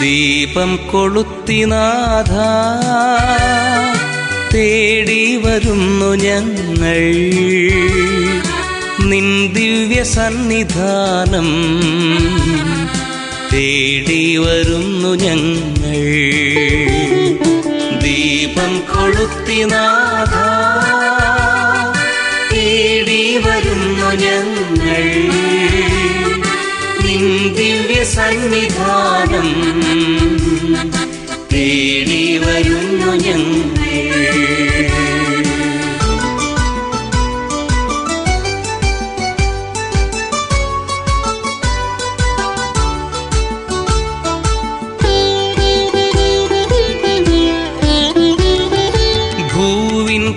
ദീപം കൊളുത്തിനാഥ തേടി വരുന്നു ഞങ്ങൾ. നിൻ ദിവ്യ സന്നിധാനം തേടി വരുന്നു ഞങ്ങൾ. ദീപം കൊളുത്തിനാഥ തേടി വരുന്നു ഞങ്ങൾ. സന്നിധാനം. തേടി വരുന്നു ഞങ്ങൾ.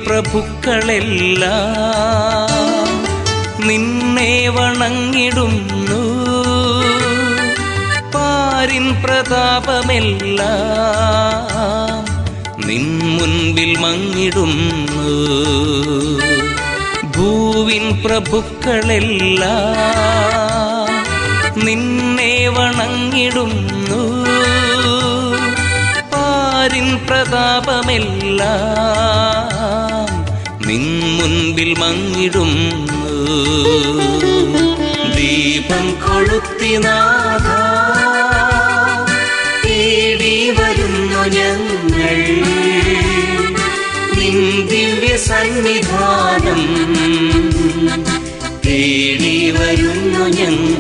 പ്രഭുക്കളെല്ലാം നിന്നെ വണങ്ങിടുന്നു. പാരിൻ പ്രതാപമെല്ലാം നിൻ മുൻപിൽ മങ്ങിടുന്നു. ഭൂവിൻ പ്രഭുക്കളെല്ലാം നിന്നെ വണങ്ങിടുന്നു. പാരിൻ പ്രതാപമെല്ലാം നിൻ മുൻപിൽ മങ്ങിടുന്നു. ദീപം കൊളുത്തിനാഥ സന്നിധാനം തേടി വരുന്നു ഞങ്ങൾ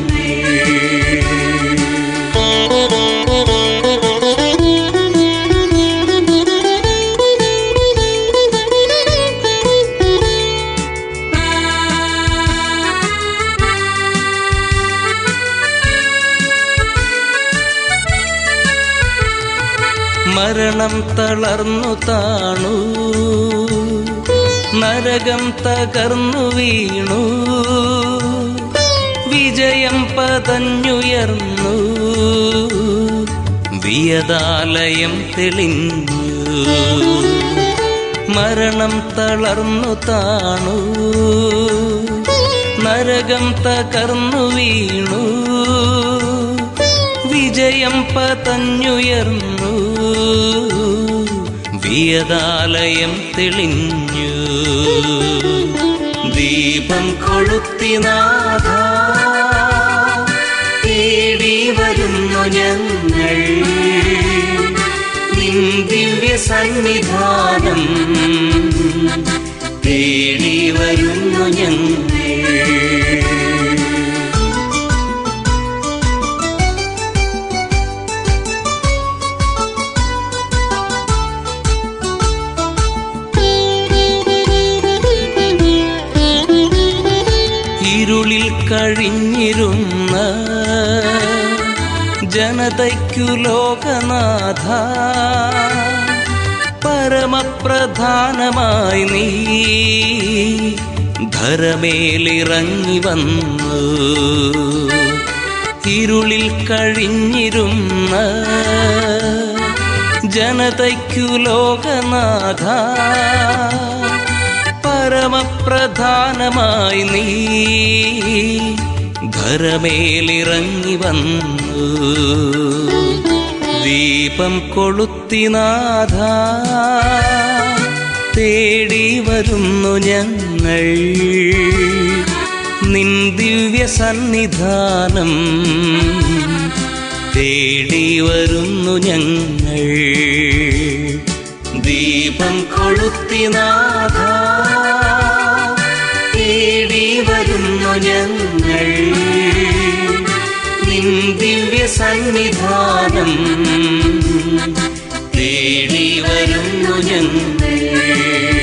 മരണം തളർന്നു താണു. നരകം തകർന്നു വീണു. വിജയം പതഞ്ഞുയർന്നു. വിയതാലയം തെളിഞ്ഞു. മരണം തളർന്നു താണു. നരകം തകർന്നു വീണു. വിജയം പതഞ്ഞുയർന്നു. വിയതാലയം തെളിഞ്ഞു. ദീപം കൊളുത്തിനാഥ തേടി വരുന്നു ഞങ്ങൾ. നിൻ ദിവ്യ സന്നിധാനം തേടി വരുന്നു ഞങ്ങൾ. ഇരുളിൽ കഴിഞ്ഞിരുന്ന ജനതയ്ക്കു ലോകനാഥ പരമപ്രധാനമായി നീ ധരമേലിറങ്ങി വന്നു. ഇരുളിൽ കഴിഞ്ഞിരുന്ന ജനതയ്ക്കു ലോകനാഥ പരമപ്രധാനമായി നീ ധരമേലിറങ്ങി വന്നു. ദീപം കൊളുത്തിനാഥ തേടി വരുന്നു ഞങ്ങൾ. നിൻ ദിവ്യ സന്നിധാനം തേടി വരുന്നു ഞങ്ങൾ. ദീപം കൊളുത്തിനാഥ തേടി വരുന്നു ഞങ്ങൾ. നിൻ ദിവ്യ സന്നിധാനം തേടി വരുന്നു ഞങ്ങൾ.